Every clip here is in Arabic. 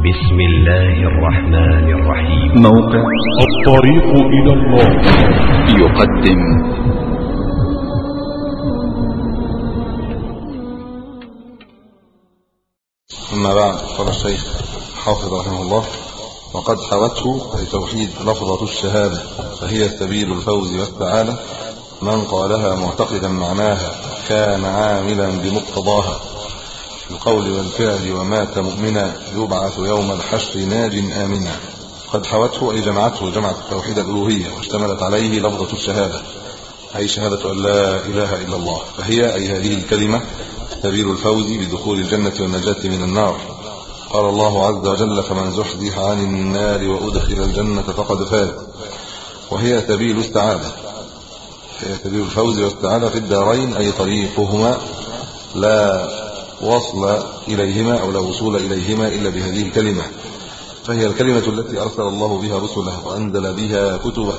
بسم الله الرحمن الرحيم. موقع الطريق إلى الله. يقدم. أما بعد قال الشيخ حافظ رحمه الله وقد حوته أي توحيد لفظة الشهادة فهي سبيل الفوز والسعادة من قالها معتقدا معناها كان عاملا بمقتضاها. القول والفعل ومات مؤمنا يبعث يوم الحشر ناج آمنا. قد حوته أي جمعته جمعت توحيد الألوهية واشتملت عليه لفظة الشهادة. أي شهادة أن لا إله إلا الله. فهي أي هذه الكلمة سبيل الفوز بدخول الجنة والنجاة من النار. قال الله عز وجل فمن زحزح عن النار وأدخل الجنة فقد فاز وهي سبيل السعادة هي سبيل الفوز والسعادة في الدارين أي طريقهما لا وصل إليهما أو لا وصول إليهما إلا بهذه الكلمة. فهي الكلمة التي أرسل الله بها رسله وأنزل بها كتبه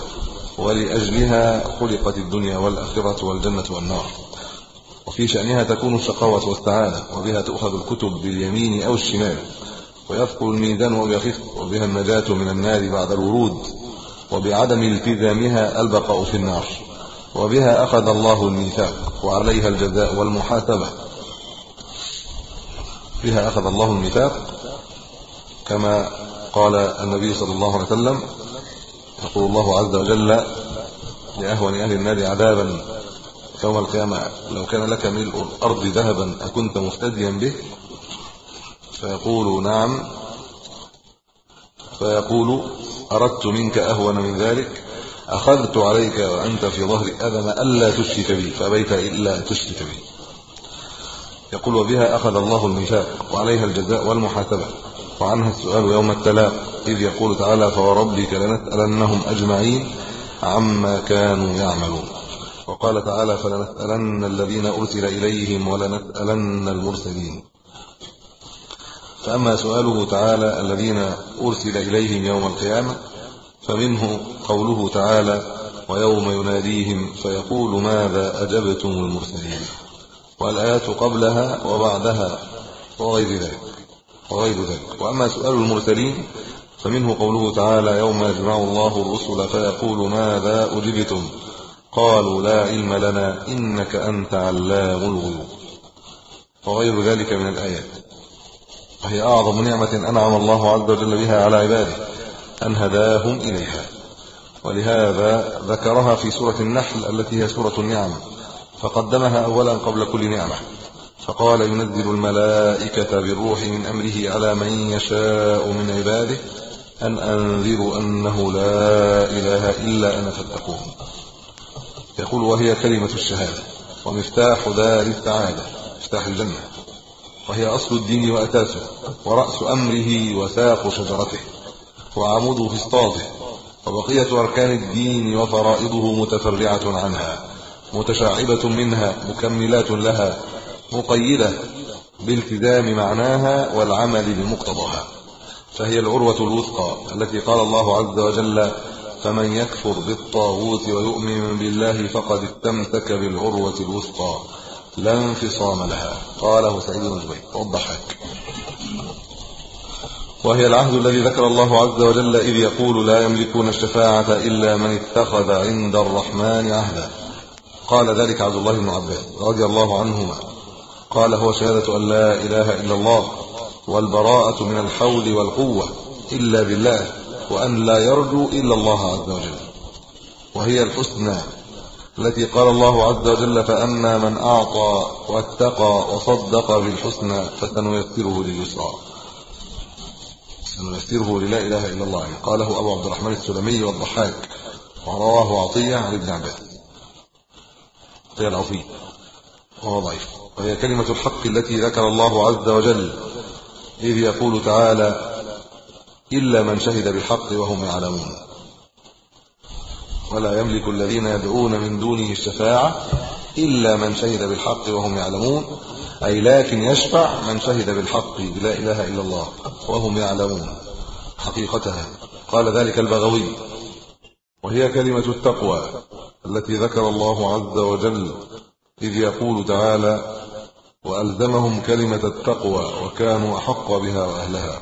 ولأجلها خلقت الدنيا والآخرة والجنة والنار. وفي شأنها تكون الشقاوة والسعادة وبها تؤخذ الكتب باليمين أو الشمال. ويثقل الميزان ويخف وبها النجاة من النار بعد الورود. وبعدم التزامها البقاء في النار. وبها أخذ الله الميثاق وعليها الجزاء والمحاسبة. بها أخذ الله الميثاق كما قال النبي صلى الله عليه وسلم يقول الله عز وجل لأهون أهل النار عذابا يوم القيامة لو كان لك ملء الأرض ذهبا أكنت مفتديا به؟ فيقول نعم فيقول أردت منك أهون من ذلك أخذت عليك وأنت في ظهر أذن ألا تشرك بي فأبيت إلا تشرك بي يقول وبها أخذ الله الميثاق وعليها الجزاء والمحاسبة وعنها السؤال يوم التلاق إذ يقول تعالى فوربك لنسألنهم أجمعين عما كانوا يعملون وقال تعالى فلنسألن الذين أرسل إليهم ولنسألن المرسلين فأما سؤاله تعالى الذين أرسل إليهم يوم القيامة فمنه قوله تعالى ويوم يناديهم فيقول ماذا أجبتم المرسلين والآيات قبلها وبعدها وغير ذلك وغير ذلك. وأما سؤال المرسلين فمنه قوله تعالى يوم يجمع الله الرسل فيقول ماذا أجبتم؟ قالوا لا علم لنا إنك أنت علام الغيوب. وغير ذلك من الآيات. وهي أعظم نعمة أنعم الله عز وجل بها على عباده أن هداهم إليها. ولهذا ذكرها في سورة النحل التي هي سورة النعم. فقدمها اولا قبل كل نعمة. فقال ينزل الملائكة بالروح من أمره على من يشاء من عباده أن أنذروا أنه لا إله إلا أنا فاتقون. يقول وهي كلمة الشهادة ومفتاح دار السعادة مفتاح الجنة. وهي أصل الدين وأساسه ورأس أمره وساق شجرته وعمود فسطاطه وبقية أركان الدين وفرائضه متفرعة عنها. متشعبة منها مكملات لها مقيدة بالتزام معناها والعمل بمقتضاها. فهي العروة الوثقى التي قال الله عز وجل فمن يكفر بالطاغوت ويؤمن بالله فقد استمسك بالعروة الوثقى لا انفصام لها. قاله سعيد بن جبير. والضحاك وهي العهد الذي ذكر الله عز وجل إذ يقول لا يملكون الشفاعة إلا من اتخذ عند الرحمن عهدا. قال ذلك عبد الله بن عباس رضي الله عنهما. قال هو شهادة أن لا إله إلا الله والبراءة من الحول والقوة إلا بالله وأن لا يرجو إلا الله عز وجل. وهي الحسنى التي قال الله عز وجل فأما من أعطى واتقى وصدق بالحسنى فسنيسره لليسرى. سنيسره للا إله إلا الله. قاله أبو عبد الرحمن السلمي والضحاك. ورواه عطية عن ابن عباس. يلعب فيه وهو ضعيف. وهي كلمة الحق التي ذكر الله عز وجل. إذ يقول تعالى إلا من شهد بالحق وهم يعلمون. ولا يملك الذين يدعون من دونه الشفاعة إلا من شهد بالحق وهم يعلمون. أي لكن يشفع من شهد بالحق لا إله إلا الله وهم يعلمون. حقيقتها. قال ذلك البغوي. وهي كلمة التقوى التي ذكر الله عز وجل إذ يقول تعالى وألزمهم كلمة التقوى وكانوا أحق بها وأهلها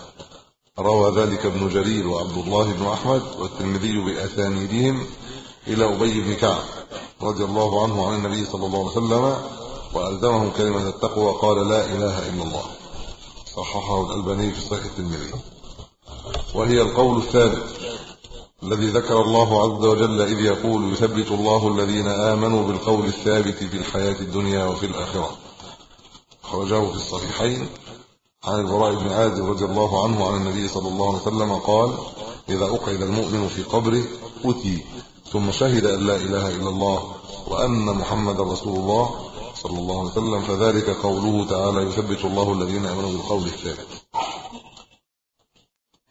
روى ذلك ابن جرير وعبد الله بن أحمد والترمذي بأسانيدهم إلى أبي بن كعب رضي الله عنه عن النبي صلى الله عليه وسلم وألزمهم كلمة التقوى قال لا إله إلا الله صححه الألباني في صحيح الترمذي. وهي القول الثابت الذي ذكر الله عز وجل إذ يقول يثبت الله الذين آمنوا بالقول الثابت في الحياة الدنيا وفي الآخرة. خرجه في الصحيحين. عن البراء بن عازب رضي الله عنه عن النبي صلى الله عليه وسلم قال إذا أقعد المؤمن في قبره أتي ثم شهد أن لا إله إلا الله وأن محمد رسول الله صلى الله عليه وسلم فذلك قوله تعالى يثبت الله الذين آمنوا بالقول الثابت.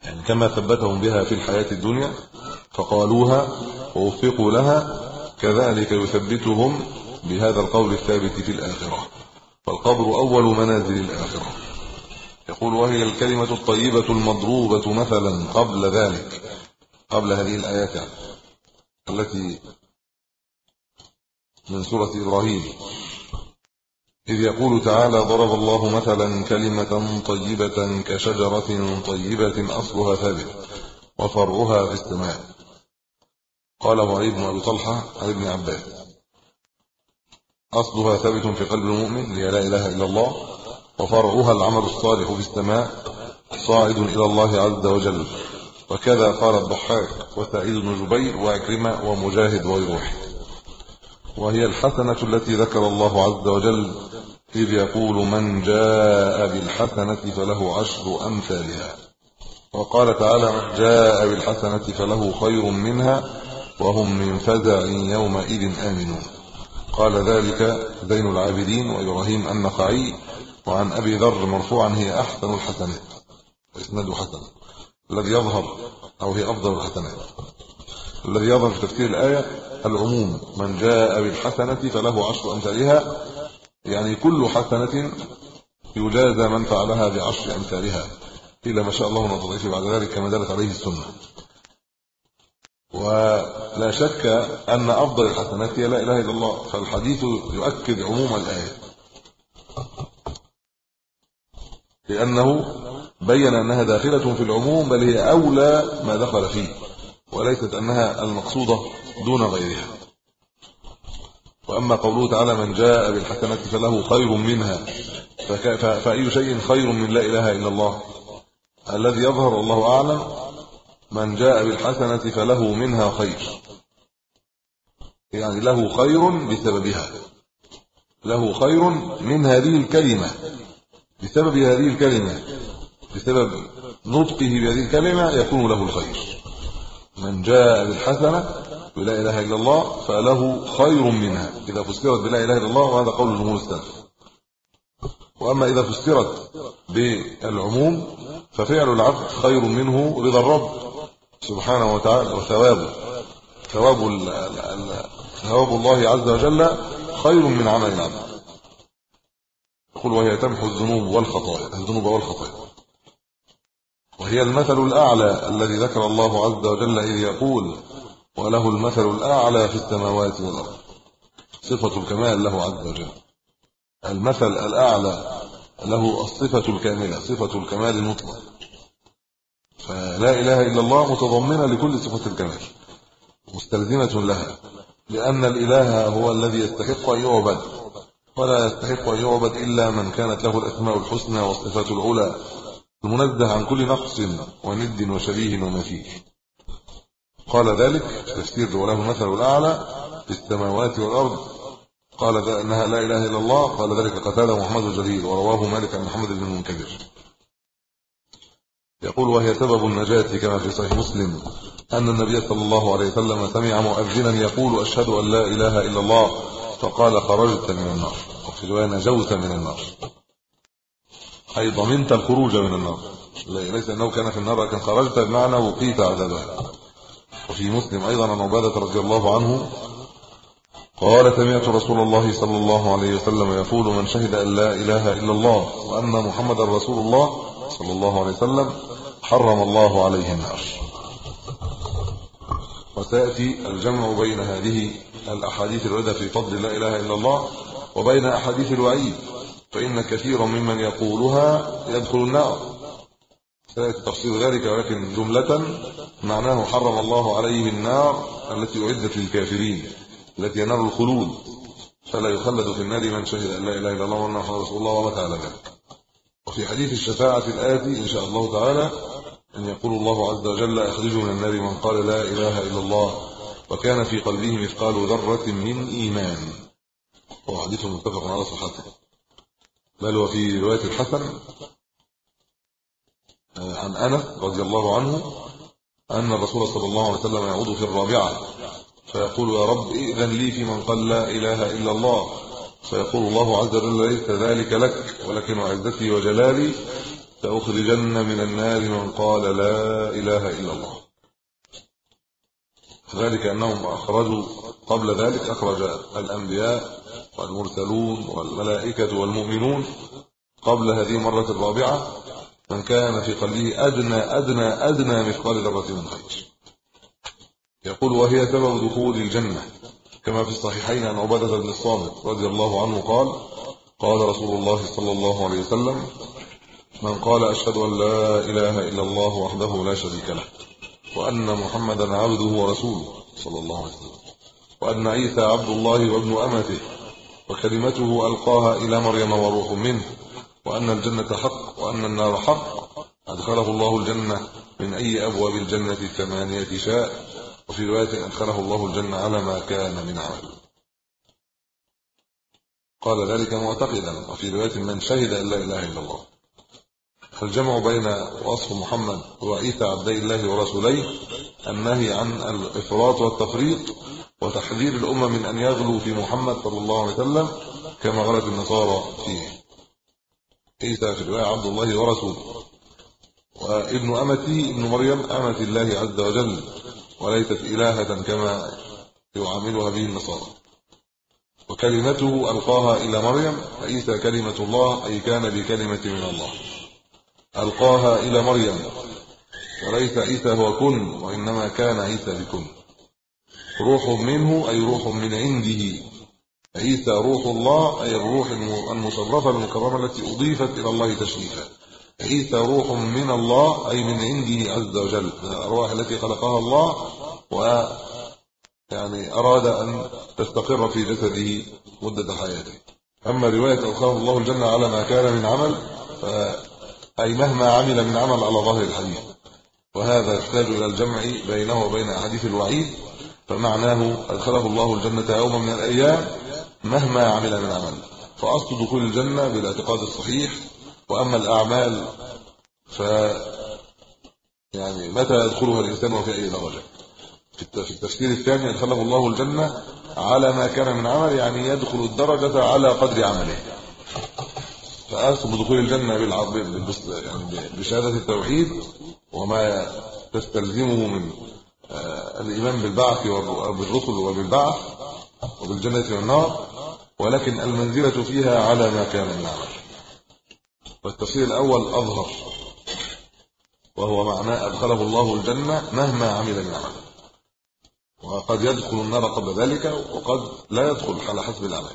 يعني كما ثبتهم بها في الحياة الدنيا فقالوها ووفقوا لها كذلك يثبتهم بهذا القول الثابت في الآخرة. فالقبر أول منازل الآخرة. يقول وهي الكلمة الطيبة المضروبة مثلا قبل ذلك قبل هذه الآيات يعني التي من سورة إبراهيم. إذ يقول تعالى ضرب الله مثلا كلمة طيبة كشجرة طيبة أصلها ثابت وفرعها في السماء. قال معيد بن أبي طلحة عن ابن عباس. أصلها ثابت في قلب المؤمن هي لا إله إلا الله وفرعها العمل الصالح في السماء صاعد إلى الله عز وجل. وكذا قال الضحاك وسعيد بن جبير وعكرمة ومجاهد وغيره وهي الحسنة التي ذكر الله عز وجل إذ يقول من جاء بالحسنة فله عشر أمثالها. وقال تعالى من جاء بالحسنة فله خير منها وهم من فزع يومئذ آمنون. قال ذلك زين العابدين وإبراهيم النخعي وعن أبي ذر مرفوعا هي أحسن الحسنات. إسناد حسن. الذي يظهر أو هي أفضل الحسنات. الذي يظهر في تفسير الآية العموم من جاء بالحسنة فله عشر أمثالها. يعني كل حسنة يجازى من فعلها بعشر أمثالها. إلا ما شاء الله من الضعيف بعد ذلك كما دلت عليه السنة. ولا شك أن أفضل الحسنات هي لا إله إلا الله فالحديث يؤكد عموم الآية. لأنه بين أنها داخلة في العموم بل هي أولى ما دخل فيه وليست أنها المقصودة دون غيرها. وأما قوله تعالى من جاء بالحسنه فله خير منها فأي شيء خير من لا إله إلا الله الذي يظهر الله أعلم من جاء بالحسنة فله منها خير. يعني له خير بسببها. له خير من هذه الكلمة. بسبب هذه الكلمة. بسبب نطقه بهذه الكلمة يكون له الخير. من جاء بالحسنة بلا إله إلا الله فله خير منها. إذا فسرت بلا إله إلا الله وهذا قول الجمهور السلف وأما إذا فسرت بالعموم ففعل العبد خير منه رضا الرب. سبحانه وتعالى وثوابه. ثواب ثواب الله عز وجل خير من عمل العبد. يقول وهي تمحو الذنوب والخطايا الذنوب والخطايا. وهي المثل الأعلى الذي ذكر الله عز وجل إذ يقول وله المثل الأعلى في السماوات والأرض صفة الكمال له عز وجل. المثل الأعلى له الصفة الكاملة صفة الكمال المطلق. فلا إله إلا الله متضمنة لكل صفة الكمال مستلزمة لها لأن الإله هو الذي يستحق أن يعبد ولا يستحق أن يعبد إلا من كانت له الأسماء الحسنى والصفات العلى المنزه عن كل نقص وند وشبيه ومثيل قال ذلك تفسير وله المثل الأعلى في السماوات والأرض. قال إنها لا إله إلا الله قال ذلك قتاده محمد الجليل ورواه مالك عن محمد بن المنكدر. يقول وهي سبب النجاة كما في صحيح مسلم أن النبي صلى الله عليه وسلم سمع مؤذنا يقول أشهد أن لا إله إلا الله فقال خرجت من النار وفي رواية نجوت من النار. أي ضمنت الخروج من النار. ليس أنه كان في النار لكن خرجت بمعنى وقيت عذابها وفي مسلم أيضا عن عبادة رضي الله عنه قال سمعت رسول الله صلى الله عليه وسلم يقول من شهد أن لا إله إلا الله وأن محمدا رسول الله صلى الله عليه وسلم حرم الله عليه النار. وسيأتي الجمع بين هذه الأحاديث الواردة في فضل لا إله إلا الله وبين أحاديث الوعيد فإن كثيرا ممن يقولها يدخل النار. سيأتي تفصيل ذلك ولكن جملة معناه حرم الله عليه النار التي أعدت للكافرين التي ينال الخلود. فلا يخلد في النار من شهد أن لا إله إلا الله وأن محمد رسول الله ومات على ذلك. وفي حديث الشفاعة الآتي إن شاء الله تعالى أن يقول الله عز وجل أخرجوا من النار من قال لا إله إلا الله وكان في قلبه مثقال ذرة من إيمان. وهو حديث متفق على صحته. بل وفي رواية الحسن آه، عن أنس رضي الله عنه أن الرسول صلى الله عليه وسلم يعود في الرابعة فيقول يا رب إذن لي في من قال لا إله إلا الله. فيقول الله عز وجل ليس ذلك لك ولكن عزتي وجلالي سأخرجن من النار من قال لا إله إلا الله. ذلك أنهم أخرجوا قبل ذلك أخرج الأنبياء والمرسلون والملائكة والمؤمنون قبل هذه المرة الرابعة من كان في قلبه أدنى أدنى أدنى مثقال ذرة من خير. يقول وهي سبب دخول الجنة. كما في الصحيحين عن عبادة بن الصامت رضي الله عنه قال قال رسول الله صلى الله عليه وسلم من قال أشهد أن لا إله إلا الله وحده لا شريك له وأن محمدا عبده ورسوله صلى الله عليه وسلم وأن عيسى عبد الله وابن أمته وكلمته ألقاها إلى مريم وروح منه وأن الجنة حق وأن النار حق أدخله الله الجنة من أي أبواب الجنة الثمانية شاء وفي رواية أدخله الله الجنة على ما كان من عمل. قال ذلك معتقدا وفي رواية من شهد أن لا إله إلا الله. فالجمع بين وصف محمد وعيسى عبدي الله ورسوليه النهي عن الإفراط والتفريط وتحذير الأمة من أن يغلوا في محمد صلى الله عليه وسلم كما غلت النصارى فيه. عيسى في الروايه عبد الله ورسوله. وابن أمتي ابن مريم أمة الله عز وجل وليست إلهة كما يعاملها به النصارى. وكلمته ألقاها إلى مريم عيسى كلمة الله أي كان بكلمة من الله. ألقاها إلى مريم. وليس عيسى هو كن وإنما كان عيسى بكن. روح منه أي روح من عنده. عيسى روح الله أي الروح المشرفه المكرمة التي أضيفت إلى الله تشريفا. عيسى روح من الله أي من عنده عز وجل. الأرواح التي خلقها الله و يعني أراد أن تستقر في جسده مدة حياته. أما رواية ادخله الله الجنة على ما كان من عمل ف أي مهما عمل من عمل على ظاهر الحديث. وهذا يحتاج إلى الجمع بينه وبين أحاديث الوعيد فمعناه أدخله الله الجنة يوما من الأيام مهما عمل من عمل. فأصل دخول الجنة بالاعتقاد الصحيح وأما الأعمال ف يعني متى يدخلها الإنسان وفي أي درجة؟ في التفسير الثاني أدخله الله الجنة على ما كان من عمل يعني يدخل الدرجة على قدر عمله. فأصل بدخول الجنة يعني بشهادة التوحيد وما تستلزمه من آه، الإيمان بالبعث وبالرسل وبالبعث وبالجنة والنار ولكن المنزلة فيها على ما كان من عمل والتفسير الأول أظهر وهو معناه أدخله الله الجنة مهما عمل من عمل وقد يدخل النار قبل ذلك وقد لا يدخل على حسب العمل.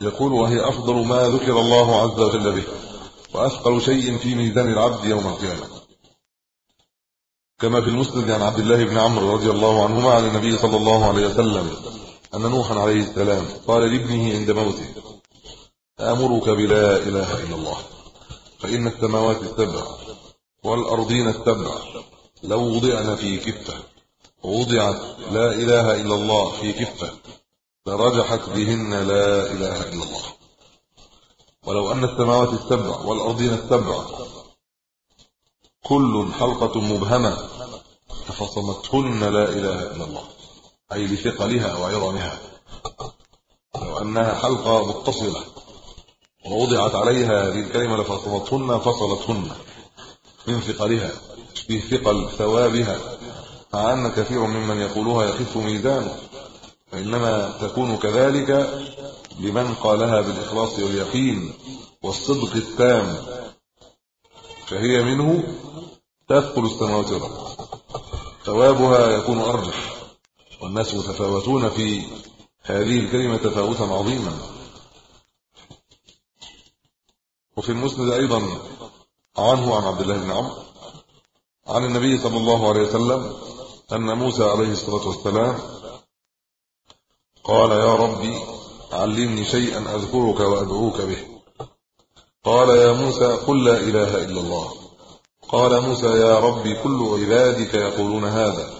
يقول وهي أفضل ما ذكر الله عز وجل به وأثقل شيء في ميزان العبد يوم القيامة. كما في المسند عن عبد الله بن عمرو رضي الله عنهما عن النبي صلى الله عليه وسلم أن نوحا عليه السلام قال لابنه عند موته آمرك بلا إله إلا الله فإن السماوات السبع والأرضين السبع لو وضعن في كفة ووضعت لا إله إلا الله في كفة لرجحت بهن لا إله إلا الله. ولو أن السماوات السبع والأرضين السبع كل حلقة مبهمة لفصمتهن لا إله إلا الله. أي لثقلها وعظمها لو أنها حلقة متصلة ووضعت عليها هذه الكلمة لفصمتهن فصلتهن من ثقلها في ثقل ثوابها مع أن كثير ممن يقولها يخف ميزانه. فإنما تكون كذلك لمن قالها بالإخلاص واليقين والصدق التام فهي منه تثقل السماوات والأرض. ثوابها يكون أرجح والناس متفاوتون في هذه الكلمة تفاوتا عظيما. وفي المسند أيضا عنه عن عبد الله بن عمرو عن النبي صلى الله عليه وسلم أن موسى عليه الصلاة والسلام قال يا ربي علمني شيئا أذكرك وأدعوك به. قال يا موسى قل لا إله إلا الله. قال موسى يا ربي كل عبادك يقولون هذا.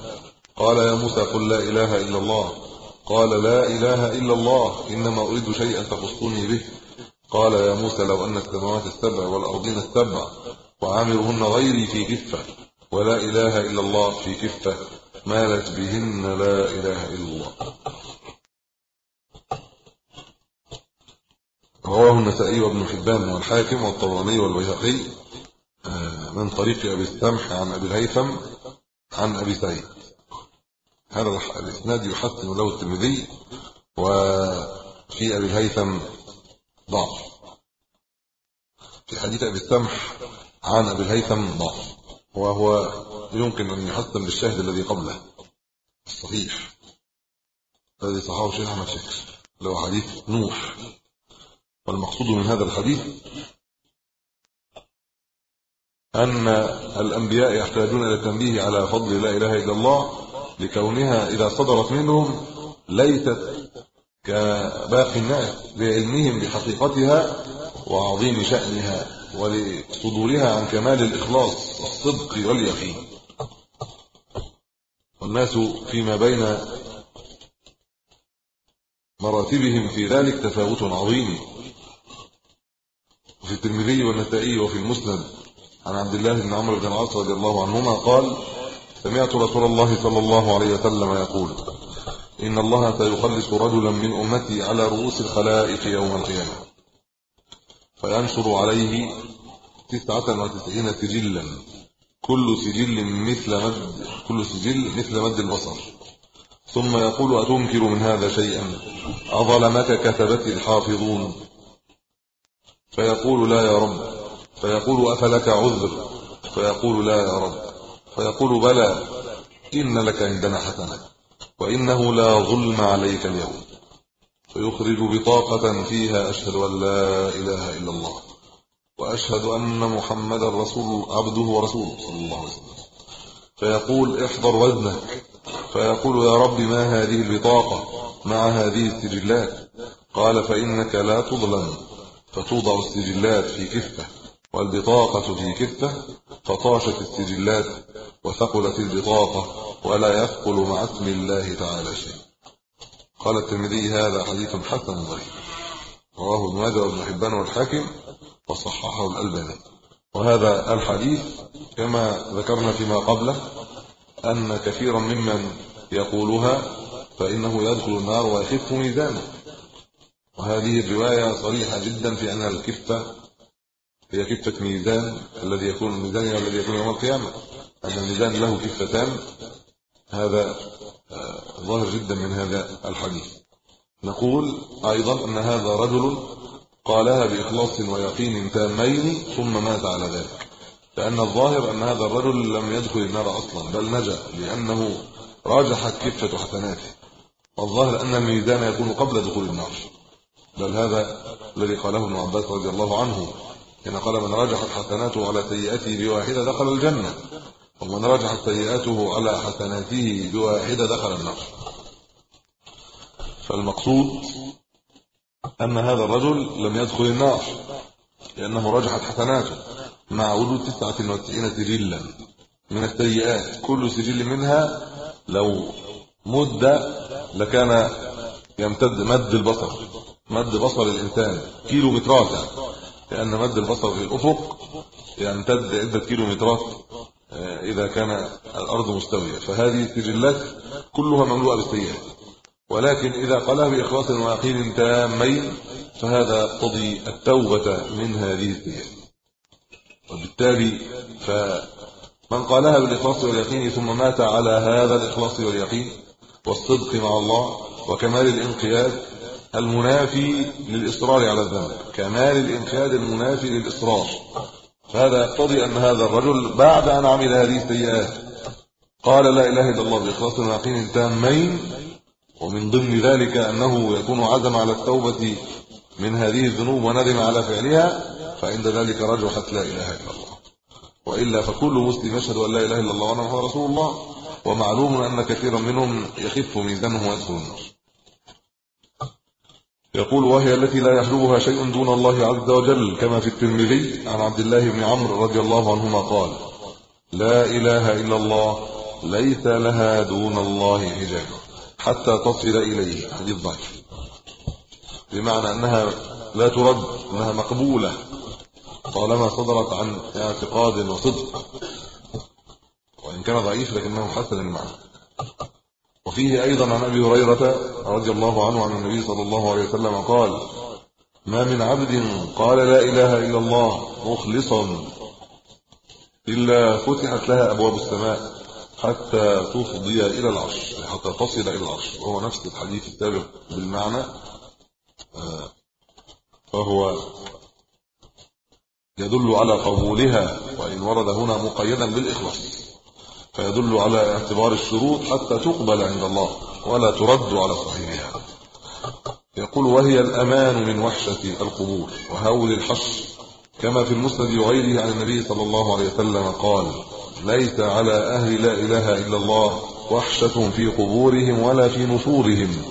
قال يا موسى قل لا إله إلا الله. قال لا إله إلا الله إنما أريد شيئا تخصني به. قال يا موسى لو أن السماوات السبع والأرضين السبع وعامرهن غيري في كفة ولا إله إلا الله في كفة مالت بهن لا إله إلا الله. رواه النسائي وابن حبان والحاكم والطبراني والبيهقي آه، من طريق أبي السمح عن أبي الهيثم عن أبي سعيد. هذا الإسناد يحسن له الترمذي وفي أبي الهيثم ضعف. في حديث أبي السمح عن أبي الهيثم ضعف وهو يمكن أن يحسن بالشاهد الذي قبله. الصحيح الذي صححه شيخ أحمد شاكر اللي هو حديث نوح. والمقصود من هذا الحديث أن الأنبياء يحتاجون إلى التنبيه على فضل لا إله إلا الله لكونها إذا صدرت منهم ليست كباقي الناس بعلمهم بحقيقتها وعظيم شأنها ولصدورها عن كمال الإخلاص والصدق واليقين. والناس فيما بين مراتبهم في ذلك تفاوت عظيم. وفي الترمذي والنسائي وفي المسند. عن عبد الله بن عمرو بن العاص رضي الله عنهما قال سمعت رسول الله صلى الله عليه وسلم يقول إن الله سيخلص رجلا من أمتي على رؤوس الخلائق يوم القيامة. فينشر عليه تسعة وتسعين سجلا. كل سجل مثل مد كل سجل مثل مد البصر. ثم يقول أتنكر من هذا شيئا؟ أظلمك كتبت الحافظون. فيقول لا يا رب. فيقول أفلك عذر؟ فيقول لا يا رب. فيقول بلى. إن لك عندنا حسنة. وإنه لا ظلم عليك اليوم. فيخرج بطاقة فيها أشهد أن لا إله إلا الله. وأشهد أن محمد رسول عبده ورسوله صلى الله عليه وسلم. فيقول احضر وزنك. فيقول يا رب ما هذه البطاقة؟ مع هذه السجلات. قال فإنك لا تظلم. فتوضع السجلات في كفة والبطاقة في كفة فطاشت السجلات وثقلت البطاقة ولا يثقل مع اسم الله تعالى شيء. قال الترمذي هذا حديث حسن ضعيف. رواه ابن ماجه وابن حبان والحاكم وصححه الألباني. وهذا الحديث كما ذكرنا فيما قبله أن كثيرا ممن يقولها فإنه يدخل النار ويخف ميزانه. وهذه الرواية صريحة جدا في أن الكفة هي كفة ميزان الذي يكون الميزان الذي يكون يوم القيامة. أن الميزان له كفتان. هذا آه، ظاهر جدا من هذا الحديث. نقول أيضا أن هذا رجل قالها بإخلاص ويقين تامين ثم مات على ذلك. لأن الظاهر أن هذا الرجل لم يدخل النار أصلا بل نجا لأنه راجحت كفة حسناته. والظاهر أن الميزان يكون قبل دخول النار. بل هذا الذي قاله ابن عباس رضي الله عنه حين قال من رجحت حسناته على سيئاته بواحدة دخل الجنة ومن رجحت سيئاته على حسناته بواحدة دخل النار. فالمقصود أن هذا الرجل لم يدخل النار لأنه رجحت حسناته مع وجود 99 سجلا من السيئات. كل سجل منها لو مد لكان يمتد مد البصر. مد بصر الإنسان كيلو مترات يعني. لأن مد البصر في الأفق يمتد عدة كيلو مترات آه، إذا كان الأرض مستوية. فهذه السجلات كلها مملوءة بالسيئات. ولكن إذا قالها بإخلاص ويقين تامين فهذا يقتضي التوبة من هذه السيئات. وبالتالي فمن قالها بالإخلاص واليقين ثم مات على هذا الإخلاص واليقين والصدق مع الله وكمال الانقياد المنافي للإصرار على الذنب كمال الانقياد المنافي للإصرار. فهذا يقتضي أن هذا الرجل بعد أن عمل هذه السيئات قال لا إله إلا الله بإخلاص ويقين تامين ومن ضمن ذلك أنه يكون عزم على التوبة من هذه الذنوب وندم على فعلها فعند ذلك رجحت لا إله إلا الله. وإلا فكل مسلم يشهد أن لا إله إلا الله وان رسول الله ومعلوم أن كثيرا منهم يخف ميزانه ويدخل النار. يقول وهي التي لا يحجبها شيء دون الله عز وجل كما في الترمذي عن عبد الله بن عمرو رضي الله عنهما قال لا إله إلا الله ليس لها دون الله حجاب. حتى تصل إليه حديث ضعيف بمعنى أنها لا ترد أنها مقبولة طالما صدرت عن اعتقاد وصدق. وإن كان ضعيف لكنه حسن المعنى. وفيه أيضا عن أبي هريرة رضي الله عنه عن النبي صلى الله عليه وسلم قال ما من عبد قال لا إله إلا الله مخلصا إلا فتحت لها أبواب السماء حتى تفضي إلى العرش حتى تصل إلى العرش. وهو نفس الحديث السابق بالمعنى آه، فهو يدل على قبولها وإن ورد هنا مقيدا بالإخلاص. فيدل على اعتبار الشروط حتى تقبل عند الله ولا ترد على صاحبها. يقول وهي الأمان من وحشة القبور وهول الحشر. كما في المسند وغيره عن النبي صلى الله عليه وسلم قال ليس على أهل لا إله إلا الله وحشة في قبورهم ولا في نشورهم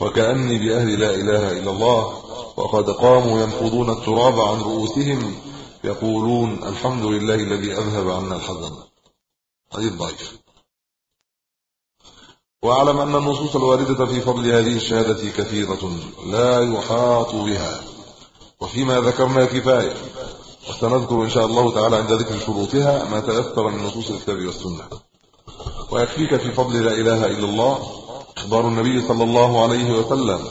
وكأني بأهل لا إله إلا الله وقد قاموا ينفضون التراب عن رؤوسهم يقولون الحمد لله الذي أذهب عنا الحزن. حديث ضعيف واعلم أن النصوص الواردة في فضل هذه الشهادة كثيرة لا يحاط بها. وفيما ذكرنا كفاية وسنذكر إن شاء الله تعالى عند ذكر شروطها ما تيسر من نصوص الكتاب والسنة. ويكفيك في فضل لا إله إلا الله إخبار النبي صلى الله عليه وسلم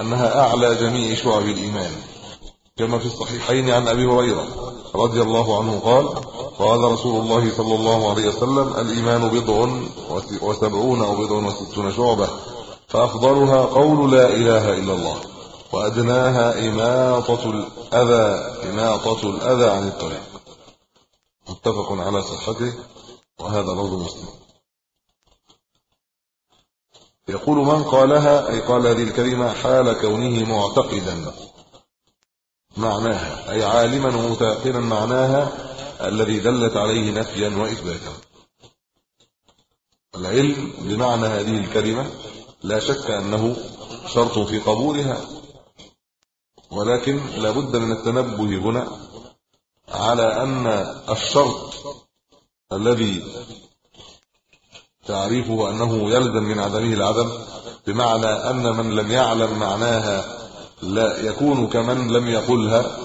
أنها أعلى جميع شعب الإيمان. كما في الصحيحين عن أبي هريرة رضي الله عنه قال قال رسول الله صلى الله عليه وسلم الإيمان بضع وسبعون أو بضع وستون شعبة فأفضلها قول لا إله إلا الله وأدناها إماطة الأذى إماطة الأذى عن الطريق. متفق على صحته وهذا لفظ مسلم. يقول من قالها أي قال هذه الكلمة حال كونه معتقدا. معناها أي عالما ومتيقنا معناها الذي دلت عليه نفيا وإثباتا. العلم بمعنى هذه الكلمة لا شك أنه شرط في قبولها ولكن لابد من التنبه هنا على أن الشرط الذي تعريفه أنه يلزم من عدمه العدم بمعنى أن من لم يعلم معناها لا يكون كمن لم يقلها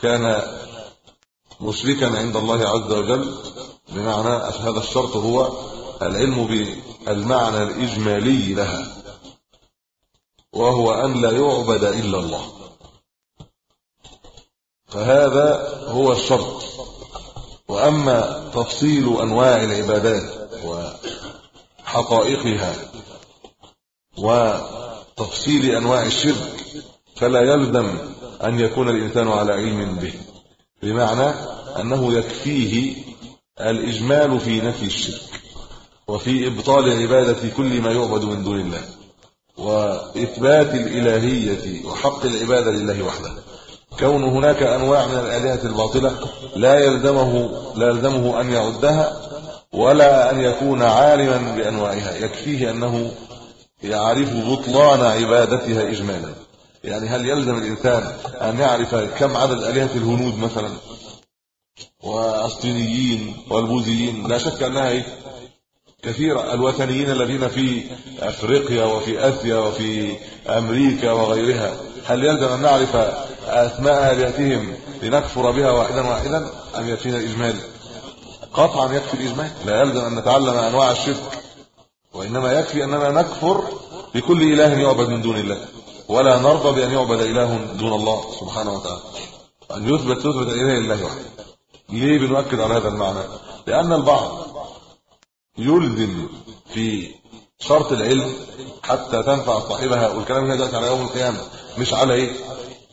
كان مشركا عند الله عز وجل بمعنى هذا الشرط هو العلم بالمعنى الإجمالي لها وهو أن لا يعبد إلا الله. فهذا هو الشرط. وأما تفصيل أنواع العبادات وحقائقها وتفصيل أنواع الشرك فلا يلزم أن يكون الإنسان على علم به. بمعنى أنه يكفيه الإجمال في نفي الشرك وفي إبطال العباده كل ما يعبد من دون الله وإثبات الإلهية وحق العبادة لله وحده. كون هناك أنواع من الآلهة الباطلة لا يلزمه لا يلزمه أن يعدها ولا أن يكون عالما بأنواعها. يكفيه أنه يعرف بطلان عبادتها اجمالا. يعني هل يلزم الإنسان أن يعرف كم عدد آلهة الهنود مثلا؟ والصينيين والبوذيين لا شك أنها إيه؟ كثيرة. الوثنيين الذين في أفريقيا وفي آسيا وفي أمريكا وغيرها هل يلزم أن نعرف أسماء آلهتهم لنكفر بها واحدا واحدا أم يكفينا الإجمال؟ قطعا يكفي الإجمال. لا يلزم أن نتعلم أنواع الشرك وإنما يكفي أننا نكفر بكل إله يعبد من دون الله. ولا نرضى بأن يعبد إله دون الله سبحانه وتعالى. أن يثبت تثبت الاله لله وحده. ليه بنؤكد على هذا المعنى؟ لأن البعض يلزم في شرط العلم حتى تنفع صاحبها والكلام هنا دلوقتي على يوم القيامة مش على إيه؟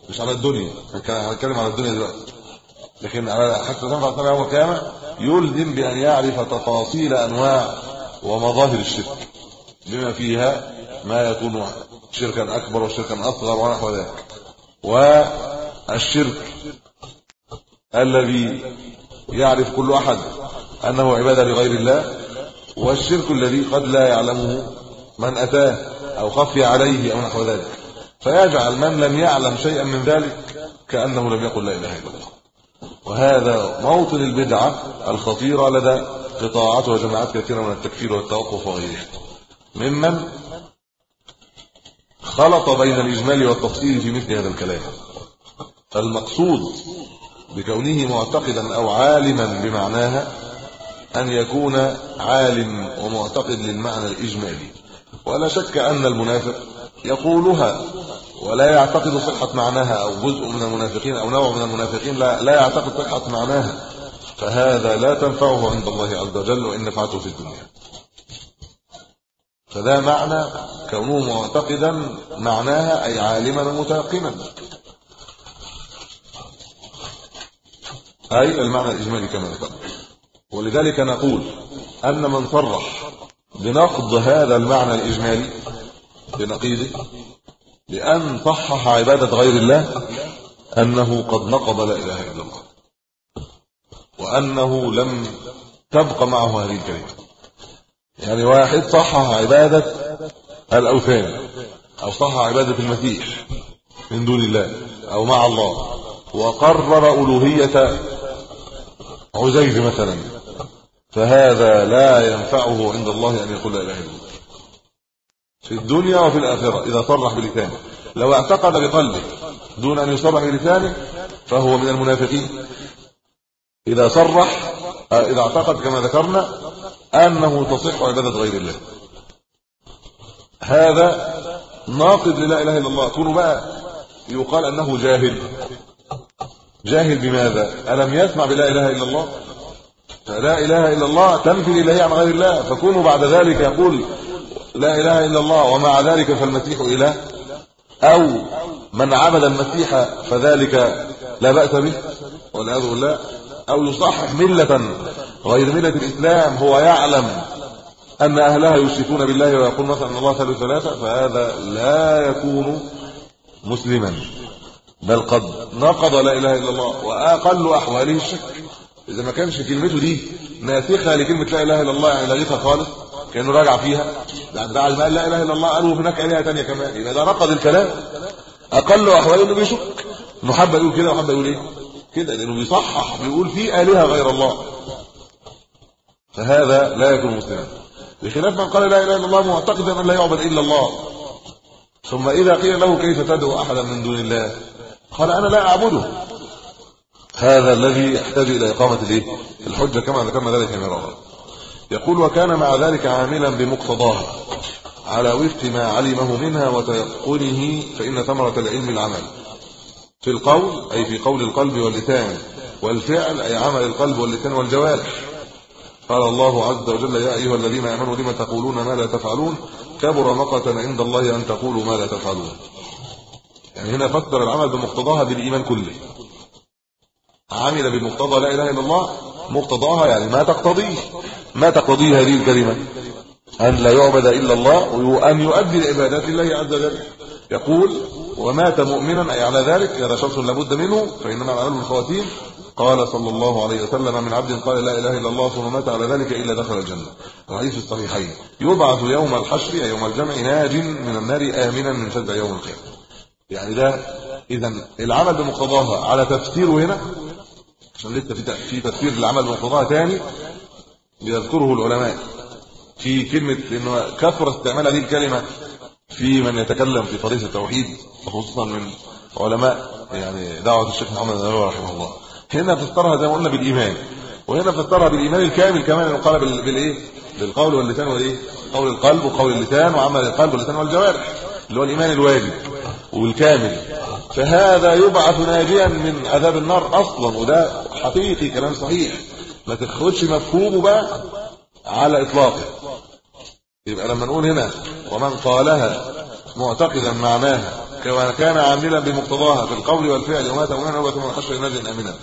مش على الدنيا. هنتكلم على الدنيا دلوقتي. لكن على حتى تنفع صاحبها يوم القيامة يلزم بأن يعرف تفاصيل أنواع ومظاهر الشرك بما فيها ما يكون شركا أكبر وشركا أصغر ونحو ذلك. والشرك الذي يعرف كل أحد أنه عبادة لغير الله والشرك الذي قد لا يعلمه من أتاه أو خفي عليه أو نحو ذلك. فيجعل من لم يعلم شيئا من ذلك كأنه لم يقل لا إله إلا الله. وهذا موطن البدعة الخطيرة لدى قطاعات وجماعات كثيرة من التكفير والتوقف وغيرها. ممن خلط بين الإجمال والتفصيل في مثل هذا الكلام. فالمقصود بكونه معتقدا أو عالما بمعناها أن يكون عالم ومعتقد للمعنى الإجمالي. ولا شك أن المنافق يقولها ولا يعتقد صحة معناها أو جزء من المنافقين أو نوع من المنافقين لا لا يعتقد صحة معناها. فهذا لا تنفعه عند الله عز وجل وإن نفعته في الدنيا. فده معنى كونه معتقدا معناها أي عالما متيقنا أي المعنى الإجمالي كما ذكرنا ولذلك نقول أن من صرح بنقض هذا المعنى الإجمالي بنقيضه بان صحح عبادة غير الله أنه قد نقض لا إله إلا الله وأنه لم تبقى معه هذه الكلمة. يعني واحد صحح عبادة الأوثان أو صحح عبادة المسيح من دون الله أو مع الله. وقرر ألوهية عزيز مثلا فهذا لا ينفعه عند الله أن يقول لا إله إلا الله. في الدنيا وفي الآخرة إذا صرح بلسانه. لو اعتقد بقلبه دون أن يصرح بلسانه فهو من المنافقين. إذا صرح إذا اعتقد كما ذكرنا أنه تصح عبادة غير الله. هذا ناقض للا إله إلا الله. كونه بقى يقال أنه جاهل. جاهل بماذا؟ ألم يسمع بلا إله إلا الله؟ فلا إله إلا الله تنفي الالهيه عن غير الله. فكونه بعد ذلك يقول لا إله إلا الله ومع ذلك فالمسيح إله. أو من عبد المسيح فذلك لا بأس به والعياذ بالله. أو يصحح ملة غير ملة الإسلام هو يعلم أن أهلها يشركون بالله ويقول مثلا إن الله ثالث ثلاثة فهذا لا يكون مسلما. بل قد نقض لا إله إلا الله وأقل أحواله الشك. إذا ما كانش كلمته دي ناسخة لكلمة لا إله إلا الله يعني لغيتها خالص كأنه راجع فيها. بعد بعد ما قال لا إله إلا الله قالوا هناك آلهة ثانية كمان. يبقى ده نقض الكلام. أقل أحواله إنه بيشك. إنه حابب يقول كده وحابب يقول إيه؟ كده لأنه بيصحح بيقول في آلهة غير الله. فهذا لا يكون مسلما بخلاف من قال لا إله إلا الله معتقدا أن لا يعبد إلا الله. ثم إذا قيل له كيف تدعو أحدا من دون الله؟ قال أنا لا أعبده. هذا الذي يحتاج إلى إقامة الايه الحجة كما ذكرنا ذلك مرارا يقول وكان مع ذلك عاملا بمقتضاها على وفق ما علمه منها وتيقنه فإن ثمرة العلم العمل. في القول أي في قول القلب واللسان. والفعل أي عمل القلب واللسان والجوارح. قال الله عز وجل يا أيها الذين آمنوا لما تقولون ما لا تفعلون؟ كبر مقتا عند الله أن تقولوا ما لا تفعلون. يعني هنا فسر العمل بمقتضاها بالإيمان كله. عمل بمقتضى لا إله إلا الله مقتضاها يعني ما تقتضيه. ما تقتضيه هذه الكلمة؟ أن لا يعبد إلا الله وأن يؤدي لعبادات الله عز وجل. يقول ومات مؤمنا أي على ذلك هذا شرط لابد منه فإنما العمل الخواتيم قال صلى الله عليه وسلم من عبد قال لا إله إلا الله ثم مات على ذلك إلا دخل الجنة. وحديث الصحيحين. يبعث يوم الحشر يوم الجمع ناج من النار آمنا من فزع يوم القيامة. يعني ده اذا العمل بمقتضاها. على تفسيره هنا عشان لسه في في تفسير للعمل بمقتضاها ثاني يذكره العلماء في كلمة انه كثر استعمال هذه الكلمة في من يتكلم في طريقه التوحيد خصوصا من علماء يعني دعوة الشيخ محمد بن رحمه الله. هنا فسرها زي ما قلنا بالإيمان. وهنا فسرها بالإيمان الكامل كمان انه قال بالإيه؟ بالقول واللسان والإيه؟ قول القلب وقول اللسان وعمل القلب واللسان والجوارح اللي هو الإيمان الواجب والكامل. فهذا يبعث ناجيا من عذاب النار أصلا وده حقيقي كلام صحيح. ما تاخدش مفهومه بقى على إطلاقه. يبقى لما نقول هنا ومن قالها معتقدا معناها كما كان عاملا بمقتضاها في القول والفعل وما تمنع هو ثم حشر ناجيا امنا.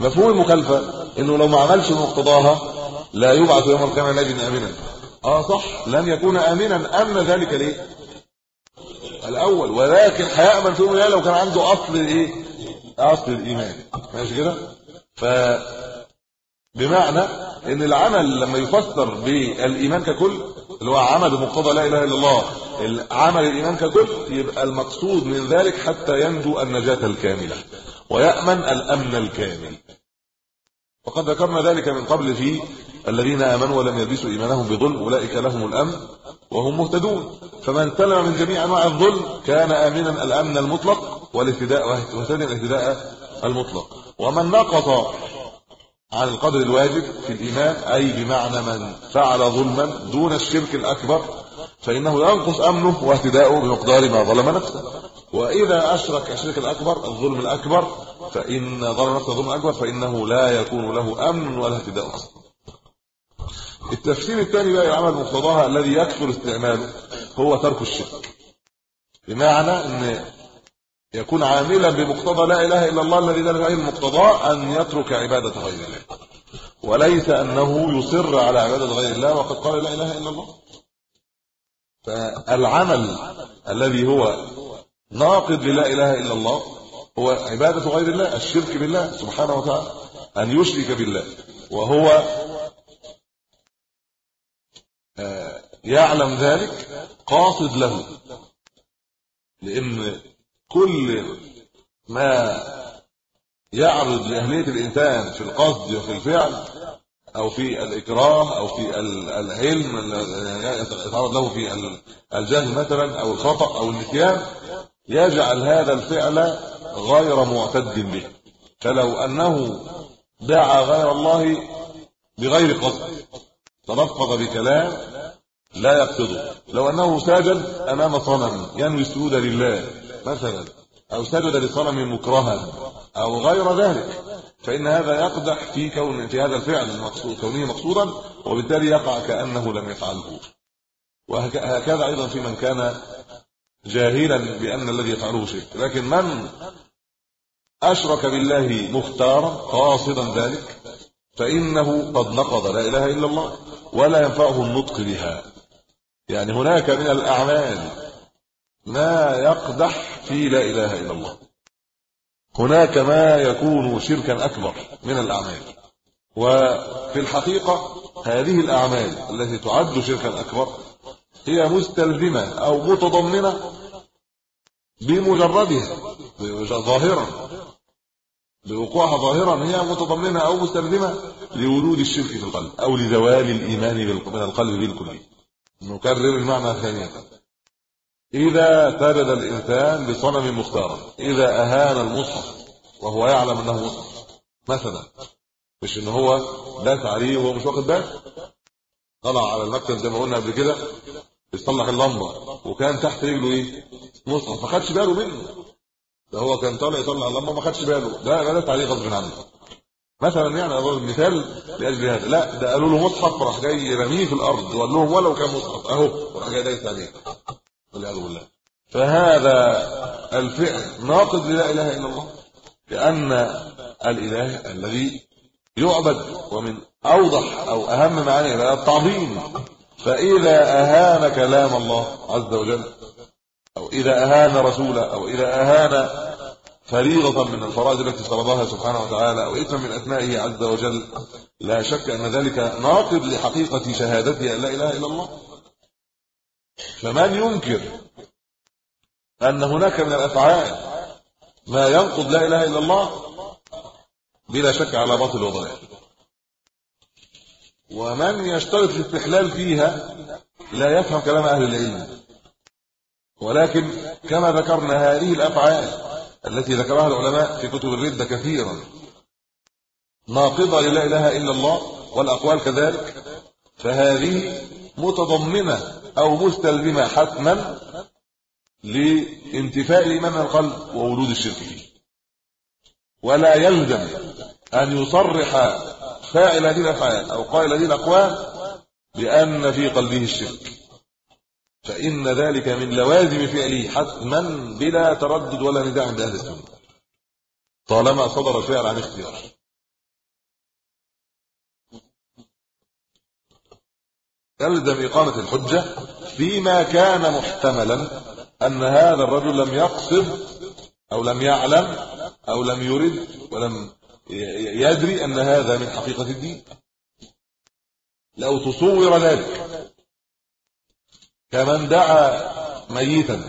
مفهوم المخالفة إنه لو ما عملش مقتضاها لا يبعث يوم القيامة ناجيا امنا. آه صح. لن يكون امنا امن ذلك ليه؟ الأول ولكن هيامن في يوم لو كان عنده أصل إيه؟ أصل الإيمان. ماشي كده؟ ف بمعنى إن العمل لما يفسر بالإيمان ككل اللي هو عمل بمقتضى لا إله إلا الله عمل الإيمان ككل يبقى المقصود من ذلك حتى ينجو النجاة الكاملة. ويأمن الأمن الكامل. وقد ذكرنا ذلك من قبل في الذين آمنوا ولم يلبسوا إيمانهم بظلم أولئك لهم الأمن وهم مهتدون. فمن سلم من جميع أنواع الظلم كان آمنا الأمن المطلق والاهتداء واهتدى الاهتداء المطلق. ومن نقض عن القدر الواجب في الإيمان أي بمعنى من فعل ظلما دون الشرك الأكبر فإنه ينقص أمنه واهتداؤه بمقدار ما ظلم نفسه. وإذا أشرك الشرك الأكبر الظلم الأكبر فإن ظلم نفسه الظلم الأكبر فإنه لا يكون له أمن ولا اهتداء أصلا. التفسير الثاني بقى العمل مقتضاها الذي يكثر استعماله هو ترك الشرك. بمعنى إن يكون عاملا بمقتضى لا إله إلا الله الذي لا إله إلا مقتضاه أن يترك عبادة غير الله. وليس أنه يصر على عبادة غير الله وقد قال لا إله إلا الله. فالعمل الذي هو ناقض للا إله إلا الله هو عبادة غير الله الشرك بالله سبحانه وتعالى أن يشرك بالله. وهو آه، يعلم ذلك قاصد له. لأن كل ما يعرض لاهليه الإنسان في القصد وفي الفعل أو في الاكراه أو في العلم يتعرض له في الجهل مثلا أو الخطأ أو النسيان يجعل هذا الفعل غير معتد به. فلو أنه دعا غير الله بغير قصد تلفظ بكلام لا يقصده. لو أنه ساجد أمام صنم ينوي السجود لله مثلا أو سجد لصنم مكرها أو غير ذلك فإن هذا يقدح في كون في هذا الفعل المقصود كونه مقصودا وبالتالي يقع كأنه لم يفعله. وهكذا أيضا في من كان جاهلا بأن الذي يفعله شيء. لكن من أشرك بالله مختارا قاصدا ذلك فإنه قد نقض لا إله إلا الله ولا ينفعه النطق بها. يعني هناك من الأعمال ما يقدح في لا إله إلا الله. هناك ما يكون شركا أكبر من الأعمال. وفي الحقيقة هذه الأعمال التي تعد شركا أكبر هي مستلزمة أو متضمنة بمجردها ظاهرا بوقوعها ظاهرا هي متضمنة أو مستلزمة لورود الشرك في القلب أو لزوال الإيمان من القلب بالكلية. نكرر المعنى ثانيا. إذا سجد الإنسان لصنم مختار إذا أهان المصحف وهو يعلم أنه مصحف مثلا مش إن هو داس عليه وهو مش واخد باله طلع على المكتب زي ما قلنا قبل كده يصلح اللمبه وكان تحت رجله إيه؟ مصحف. ما خدش باله منه. ده هو كان طالع يطلع اللمبه ما خدش باله. ده داس عليه غصب عنه. مثلا يعني اضرب مثال لأجل هذا. لا ده قالوا له مصحف راح جاي رميه في الأرض. وقال لهم ولو كان مصحف أهو راح جاي دايس عليه. والعياذ بالله. فهذا الفعل ناقض لا إله إلا الله. لأن الإله الذي يعبد ومن أوضح أو أهم معاني التعظيم. فإذا أهان كلام الله عز وجل أو إذا أهان رسوله أو إذا أهان فريضة من الفرائض التي فرضها سبحانه وتعالى أو اسما من اسمائه عز وجل لا شك أن ذلك ناقض لحقيقة شهادته لا إله إلا الله. فمن ينكر أن هناك من الأفعال ما ينقض لا إله إلا الله بلا شك على باطل وضلال. ومن يشترط الاستحلال فيها لا يفهم كلام أهل العلم. ولكن كما ذكرنا هذه الأفعال التي ذكرها العلماء في كتب الردة كثيرا. ناقضة للا إله إلا الله والأقوال كذلك. فهذه متضمنة أو مستلزمة حتما لانتفاء الايمان من القلب وولود الشرك فيه. ولا يلزم أن يصرح فاعل هذه الأفعال أو قائل هذه الأقوال بان في قلبه الشرك. فإن ذلك من لوازم فعله حتما بلا تردد ولا نزاع عند أهل السنة. طالما صدر الفعل عن اختيار. يلزم إقامة الحجة فيما كان محتملا أن هذا الرجل لم يقصد أو لم يعلم أو لم يرد ولم يدري أن هذا من حقيقة الدين. لو تصور ذلك كمن دعا ميتا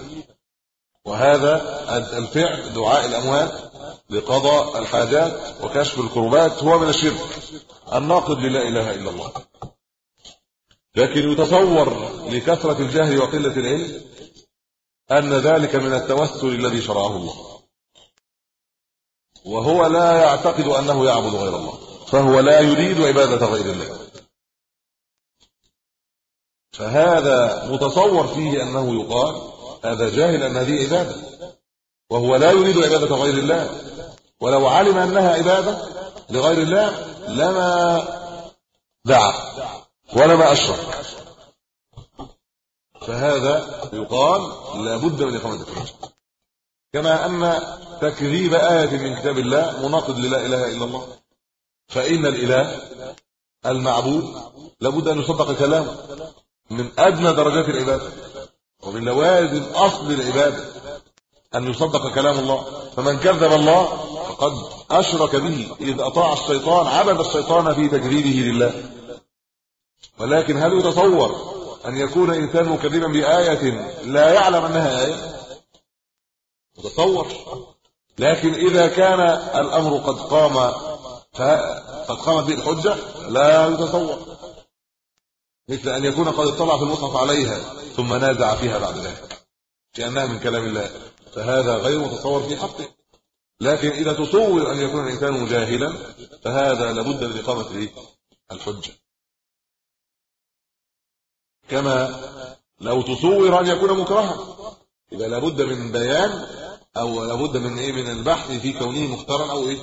وهذا الفعل دعاء الاموات لقضاء الحاجات وكشف الكربات هو من الشرك الناقض للا إله إلا الله. لكن يتصور لكثرة الجهل وقلة العلم أن ذلك من التوسل الذي شرعه الله. وهو لا يعتقد أنه يعبد غير الله فهو لا يريد عبادة غير الله. فهذا متصور فيه أنه يقال هذا جاهل أن هذه عبادة وهو لا يريد عبادة غير الله. ولو علم أنها عبادة لغير الله لما دعا ولما أشرك. فهذا يقال لابد من إقامة الحجة. كما أن تكذيب آية من كتاب الله مناقض للا إله إلا الله. فإن الإله المعبود لابد أن يصدق كلامه من أدنى درجات العباده ومن لوازم اصل العباده أن يصدق كلام الله. فمن كذب الله فقد أشرك به إذ أطاع الشيطان عبد الشيطان في تكذيبه لله. ولكن هل يتصور أن يكون إنسان مكذبا بآية لا يعلم أنها آية؟ يتصور لكن إذا كان الأمر قد قام قد قامت به الحجة لا يتصور مثل أن يكون قد اطلع في المصحف عليها ثم نازع فيها بعد ذلك. كانها من كلام الله. فهذا غير متصور في حقه. لكن إذا تصور أن يكون الإنسان جاهلا فهذا لابد من إقامة الحجة. كما لو تصور أن يكون مكرها إذا لابد من بيان أو لابد من إيه؟ من البحث في كونه مختارا أو إيه؟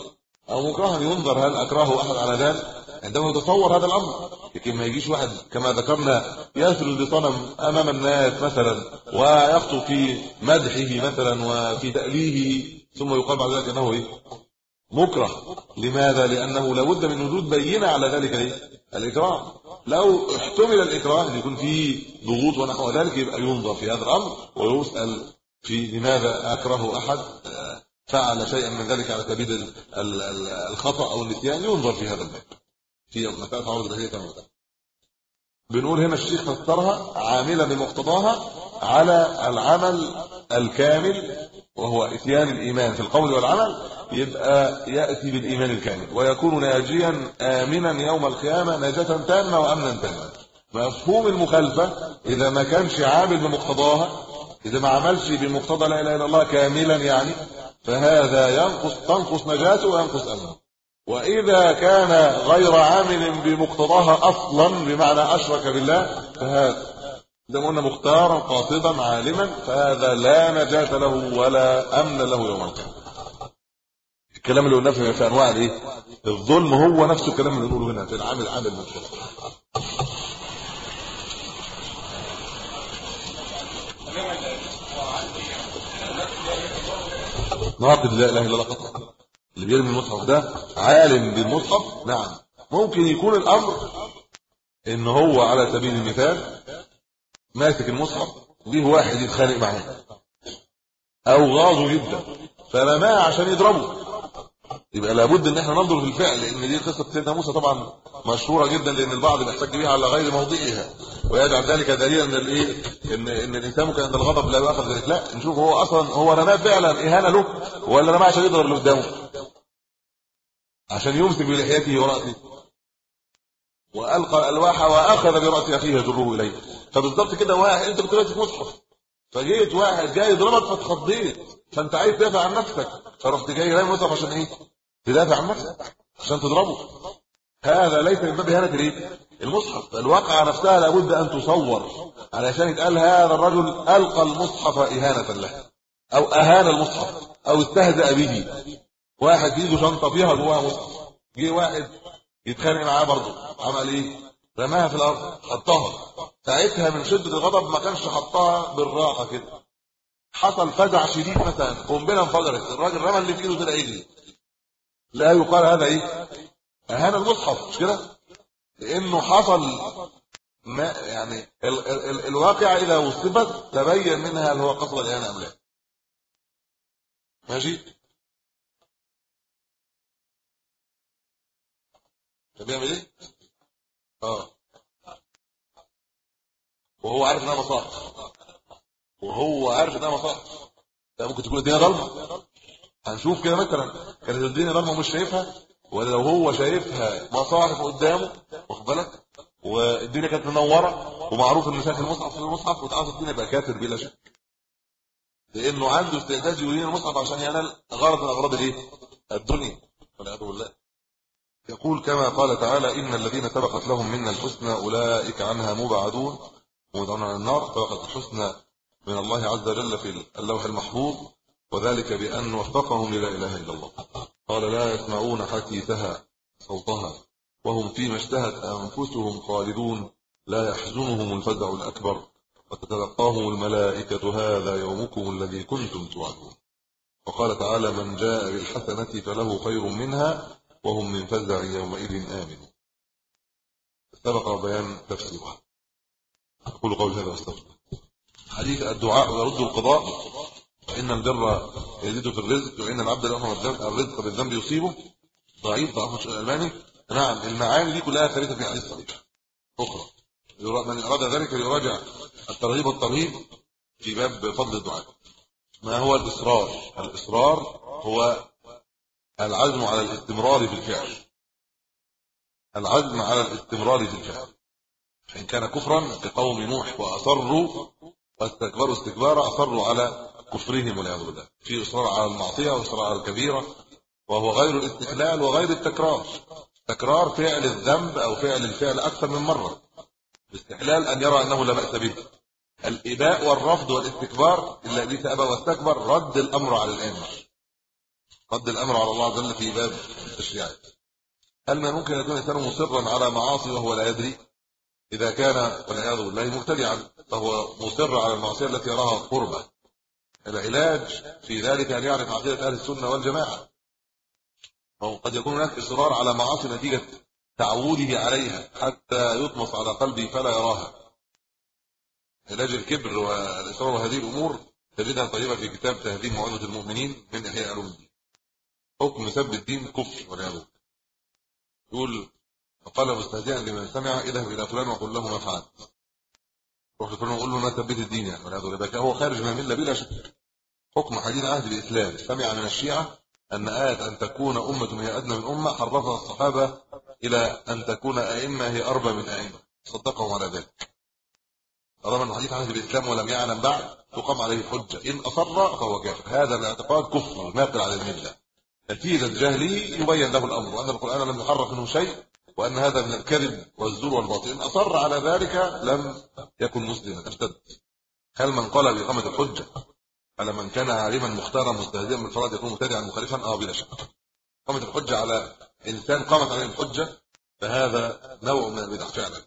أو مكرها. ينظر؟ هل أكرهه أحد على ذلك؟ عندما يتصور هذا الأمر لكن ما يجيش واحد. كما ذكرنا يسرد بصنم أمام الناس مثلا ويخطو في مدحه مثلا وفي تأليهه ثم يقال بعد ذلك إنه إيه؟ مكره. لماذا؟ لأنه لابد من وجود بينة على ذلك إيه؟ الاكراه لو احتمل الاكراه يكون فيه ضغوط ونحو ذلك يبقى ينظر في هذا الأمر ويسأل في لماذا أكره أحد فعل شيئا من ذلك على سبيل الخطأ أو النسيان ينظر في هذا الباب. في مساله عرض الهيه كما بنقول هنا الشيخ فسرها عامله بمقتضاها على العمل الكامل وهو إتيان الإيمان في القول والعمل يبقى يأتي بالإيمان الكامل. ويكون ناجيا امنا يوم القيامة نجاه تامة وامنا تاما مفهوم المخالفة إذا ما كانش عامل بمقتضاها إذا ما عملش بمقتضى لا إله إلا الله كاملا يعني فهذا ينقص تنقص نجاته وينقص امنه وإذا كان غير عامل بمقتضاها أصلا بمعنى أشرك بالله فهذا زي ما قلنا مختارا قاصدا عالما فهذا لا نجاة له ولا أمن له يوم القيامة. الكلام اللي قلناه في أنواع الإيه؟ الظلم هو نفس الكلام اللي بنقوله هنا في العامل عامل مقتضى. ناقد لا إله إلا الله قطعا اللي بيرمي المصحف ده عالم بالمصحف؟ نعم. ممكن يكون الأمر إن هو على سبيل المثال ماسك المصحف وجيه واحد يتخانق معاه. أو غاظه جدا. فرماه عشان يضربه. يبقى لابد إن إحنا ننظر في الفعل لأن دي قصة سيدنا موسى طبعا مشهورة جدا لأن البعض بيحتج بها على غير موضعها. ويجعل ذلك دليلا إن الإيه؟ إن إن الإنسان ممكن عند الغضب لا ياخذ ذلك. لا نشوف هو أصلا هو رماه فعلا إهانة له ولا رماه عشان يضرب اللي قدامه؟ عشان يمسك بلحيته ورأسه. وألقى الالواح وأخذ برأس أخيه يجره إليه. فبالضبط كده واحد أنت كنت ماسك مصحف. فجيت واحد جاي يضربك فاتخضيت فأنت عايز تدافع عن نفسك. فرحت جاي رامي مصحف عشان إيه؟ تدافع عن عشان تضربه. هذا ليس من باب إهانة الايه المصحف الواقعة نفسها لابد أن تصور علشان يتقال هذا الرجل ألقى المصحف إهانة له أو أهان المصحف أو استهزأ به. واحد في ايده شنطة فيها جواها مصحف جه واحد يتخانق معاه برضه. عمل إيه؟ رماها في الأرض حطها ساعتها من شدة الغضب ما كانش حطها بالراحة كده. حصل فزع شديد مثلا قنبلة انفجرت. الراجل رمى اللي في إيده طلع يجري. لا يقال هذا إيه؟ اهان المصحف مش كده؟ لأنه حصل ما يعني ال ال الواقع اذا وصفت تبين منها هل هو قصد الاهانه أم لا. ماشي؟ كان بيعمل إيه؟ آه. وهو عارف إنها مصائب وهو عارف إنها مصائب ده ممكن تكون الدنيا ضلمه هنشوف كده مثلا كانت الدنيا ضلمه ومش شايفها ولا لو هو شايفها مصاحف قدامه واخد بالك؟ والدنيا كانت منورة ومعروف إن شايف المصحف في المصحف وتعرف الدنيا يبقى كافر بلا شك. لأنه عنده استعداد يريد المصحف عشان ينال غرض من أغراض الإيه؟ الدنيا والعياذ بالله. يقول كما قال تعالى إن الذين سبقت لهم منا الحسنى أولئك عنها مبعدون. ومدعون على النار سبقت الحسنى من الله عز وجل في اللوح المحفوظ. وذلك بأن وفقهم للا إله إلا الله. قال لا يسمعون حديثها صوتها وهم فيما اشتهت أنفسهم خالدون. لا يحزنهم الفزع الأكبر وتتلقاهم الملائكة هذا يومكم الذي كنتم توعدون. وقال تعالى من جاء بالحسنة فله خير منها وهم من فزع يومئذ آمنون. سبق بيان تفسيرها. أقول قولي هذا واستغفر حديث الدعاء ويرد القضاء. فان البر يزيد في الرزق وإن العبد له الرزق بالذنب يصيبه ضعيف ضعف الالماني نعم المعاني دي كلها ثابتة في حديث صحيح أخرى. من أراد ذلك يراجع الترغيب والترهيب في باب فضل الدعاء. ما هو الإصرار؟ الإصرار هو العزم على الاستمرار في الفعل. العزم على الاستمرار في الفعل. فإن كان كفرا كقوم نوح وأصروا واستكبروا استكبارا أصروا على كفرهم والعياذ بالله. في إصرار على المعصية وإصرار على الكبيرة وهو غير الاستحلال وغير التكرار. تكرار فعل الذنب أو فعل الفعل أكثر من مرة. الاستحلال أن يرى أنه لا بأس به. الإباء والرفض والاستكبار الا ابليس ابى واستكبر رد الأمر على الامر رد الأمر على الله عز وجل في باب التشريعات هل ما ممكن يكون الانسان مصرا على معاصي وهو لا يدري؟ إذا كان والعياذ بالله مبتدعا فهو مصر على المعصية التي يراها قربة. العلاج في ذلك أن يعرف عقيدة أهل السنة والجماعة. أو قد يكون هناك إصرار على معاصي نتيجة تعوده عليها حتى يطمس على قلبه فلا يراها. علاج الكبر والإصرار وهذه الأمور تجدها طيبة في كتاب تهذيب موعظه المؤمنين من إحياء علوم الدين حكم سب الدين كفر والعياذ بالله. يقول فقال مستهزئا لمن سمع اذهب إلى فلان وقل له ما فعلت. روح لفلان وقول له ما ثبت الدين يعني والعياذ بالله. هو خارج من المله بلا شك. حكم حديث عهد الإسلام. سمع من الشيعة أن آية أن تكون أمة هي أدنى من أمة حرفها الصحابة إلى أن تكون أئمة هي أربى من أئمة. صدقهم على ذلك. طالما انه حديث عهد الإسلام ولم يعلم بعد تقام عليه الحجه إن أصر فهو كافر. هذا الاعتقاد كفر ناقل على الملة. نتيجة جهله يبين له الأمر وأن القرآن لم يحرف منه شيء. وأن هذا من الكذب والزور والباطل. أصر على ذلك لم يكن مسلما ارتد هل من قال بإقامة الحجة على من كان عالما مختارا مستهزئا بالفرائض يكون مبتدعا مخالفا؟ آه بلا شك. قامت الحجة على إنسان قامت عليه الحجة فهذا نوع من البدع فعلا.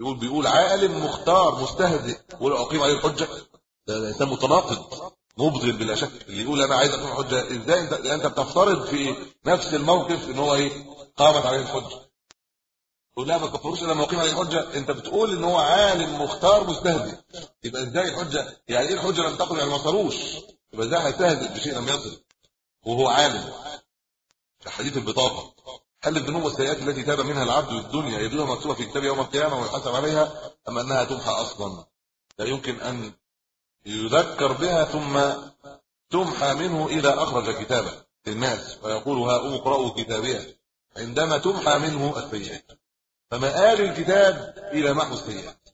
يقول بيقول عالم مختار مستهزئ ولو أقيم عليه الحجة. ده إنسان متناقض مبغض بلا شك. اللي يقول أنا عايز أقيم الحجة إزاي؟ انت أنت بتفترض في نفس الموقف إن هو إيه؟ قامت عليه الحجة. تقول لا ما تكفروش لما يقيم عليه الحجة. أنت بتقول إن هو عالم مختار مستهزئ. يبقى إزاي الحجة؟ يعني إيه الحجة لم تقل؟ يعني ما صاروش. يبقى إزاي هيستهزئ؟ بشيء لم يصل. وهو عالم. في حديث البطاقة. هل الذنوب والسيئات التي تاب منها العبد في الدنيا يجدها مكتوبة في كتاب يوم القيامة ويحاسب عليها أم أنها تمحى أصلا؟ لا يمكن أن يذكر بها ثم تمحى منه إذا أخرج كتابه للناس. ويقول ها اقرأوا كتابها عندما تمحى منه السيئات. فمآل الكتاب إلى محو السيئات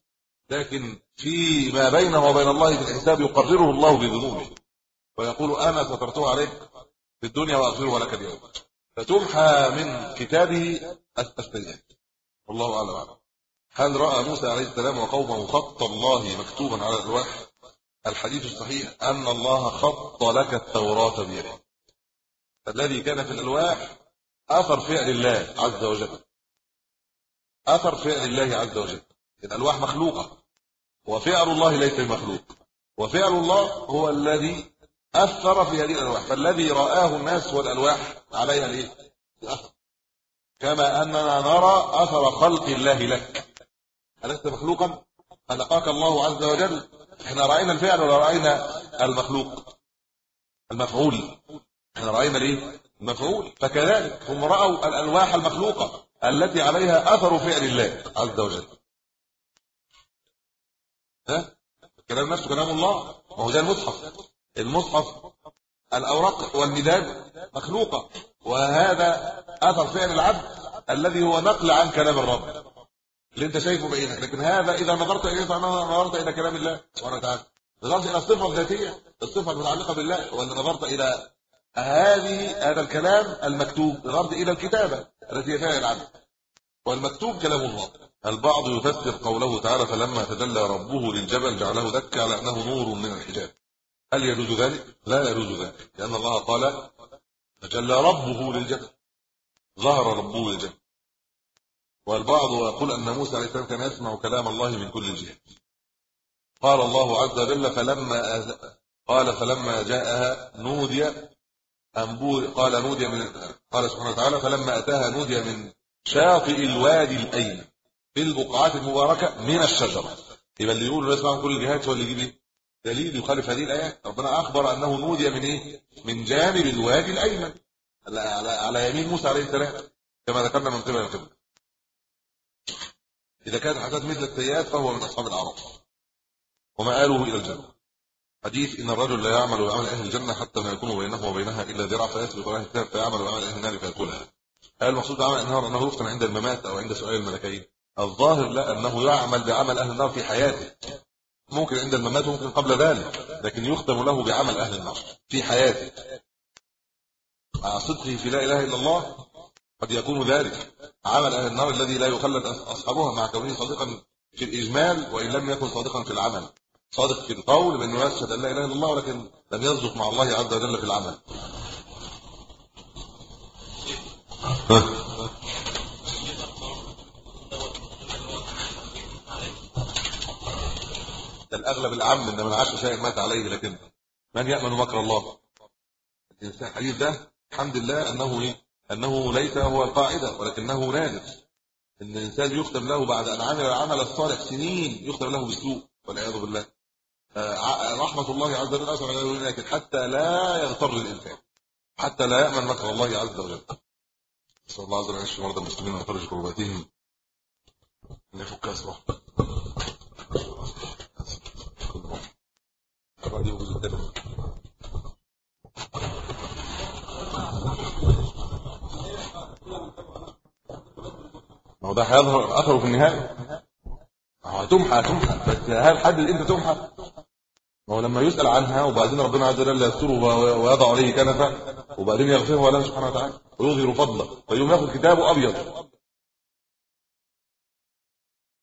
لكن فيما بينه وبين الله في الحساب يقرره الله بذنوبه. ويقول أنا سترته عليك في الدنيا وأغفره لك اليوم. فتمحى من كتابه السيئات والله أعلم. أعلم هل رأى موسى عليه السلام وقومه خط الله مكتوبا على الألواح الحديث الصحيح أن الله خط لك التوراة بيده الذي كان في الألواح أثر فعل الله عز وجل. أثر فعل الله عز وجل. الالواح مخلوقة. وفعل الله ليس بمخلوق. وفعل الله هو الذي أثر في هذه الألواح. فالذي رآه الناس والألواح عليها الإيه؟ الأثر. كما أننا نرى أثر خلق الله لك. ألست مخلوقا؟ خلقك الله عز وجل. إحنا رأينا الفعل ولا رأينا المخلوق؟ المفعول. إحنا رأينا الإيه؟ المفعول. فكذلك هم رأوا الألواح المخلوقة. التي عليها أثر فعل الله عز وجل. ها؟ الكلام نفسه كلام الله. هو ده المصحف. المصحف الأوراق والمداد مخلوقة. وهذا أثر فعل العبد الذي هو نقل عن كلام الرب. اللي أنت شايفه بعينك. لكن هذا إذا نظرت إليه نظرت إلى كلام الله سبحانه وتعالى. نظرت إلى الصفة الذاتية الصفة المتعلقة بالله ولا نظرت إلى هذه هذا الكلام المكتوب. نظرت إلى الكتابة. التي فعل العبد والمكتوب كلام الله. البعض يفسر قوله تعالى فلما تجلى ربه للجبل جعله دكا على أنه نور من الحجاب. هل يجوز ذلك؟ لا يجوز ذلك لأن الله قال تجلى ربه للجبل. ظهر ربه للجبل. والبعض يقول أن موسى عليه السلام كان يسمع كلام الله من كل جهة. قال الله عز وجل فلما قال فلما جاءها نودي انبور قال نودي من قال سبحانه وتعالى فلما أتاها نودي من شاطئ الوادي الأيمن في البقعات المباركة من الشجرة. يبقى اللي يقول يسمع من كل الجهات هو اللي يجيب إيه؟ دليل يخالف هذه الآيات. ربنا أخبر أنه نودي من إيه؟ من جانب الوادي الأيمن. على على يمين موسى عليه السلام كما ذكرنا من قبل. إذا كانت حسنات مثل السيئات فهو من أصحاب الأعراف. ومآله إلى الجنة. حديث إن الرجل لا يعمل بعمل أهل الجنة حتى ما يكون بينه وبينها إلا ذراع فيسبق له الكتاب فيعمل بعمل أهل النار فيدخلها هل المقصود بعمل النار أنه يفتن عند الممات أو عند سؤال الملكين؟ الظاهر لا أنه يعمل بعمل أهل النار في حياته. ممكن عند الممات وممكن قبل ذلك لكن يختم له بعمل أهل النار في حياته. صدقه في لا إله إلا الله قد يكون ذلك. عمل أهل النار الذي لا يخلد أصحابها مع كونه صادقا في الإجمال وإن لم يكن صادقا في العمل. صادق في القول بانه يشهد أن لا إله إلا الله ولكن لم يصدق مع الله عز وجل في العمل. ده الاغلب العام إن من عاش شيء مات عليه لكن من يأمن مكر الله؟ الحديث ده الحمد لله أنه إيه؟ أنه ليس هو القاعدة ولكنه نادر. إن الإنسان يختم له بعد أن عمل العمل الصالح سنين يختم له بالسوء والعياذ بالله. رحمة الله عز وجل اسرع لكن حتى لا يغتر الإنسان. حتى لا يامن مكر الله عز وجل. صلى الله عز وجل يشفي مرضى المسلمين ويفرج كرباتهم إن يفك اسرهم ما هو ده هيظهر أثره في النهاية؟ هتمحى هتمحى بس هل حدد إمتى تمحى؟ ما هو لما يسأل عنها وبعدين ربنا عز وجل يستره ويضع عليه كنفه وبعدين يغفره له سبحانه وتعالى ويظهر فضله. فيوم ياخذ كتابه أبيض.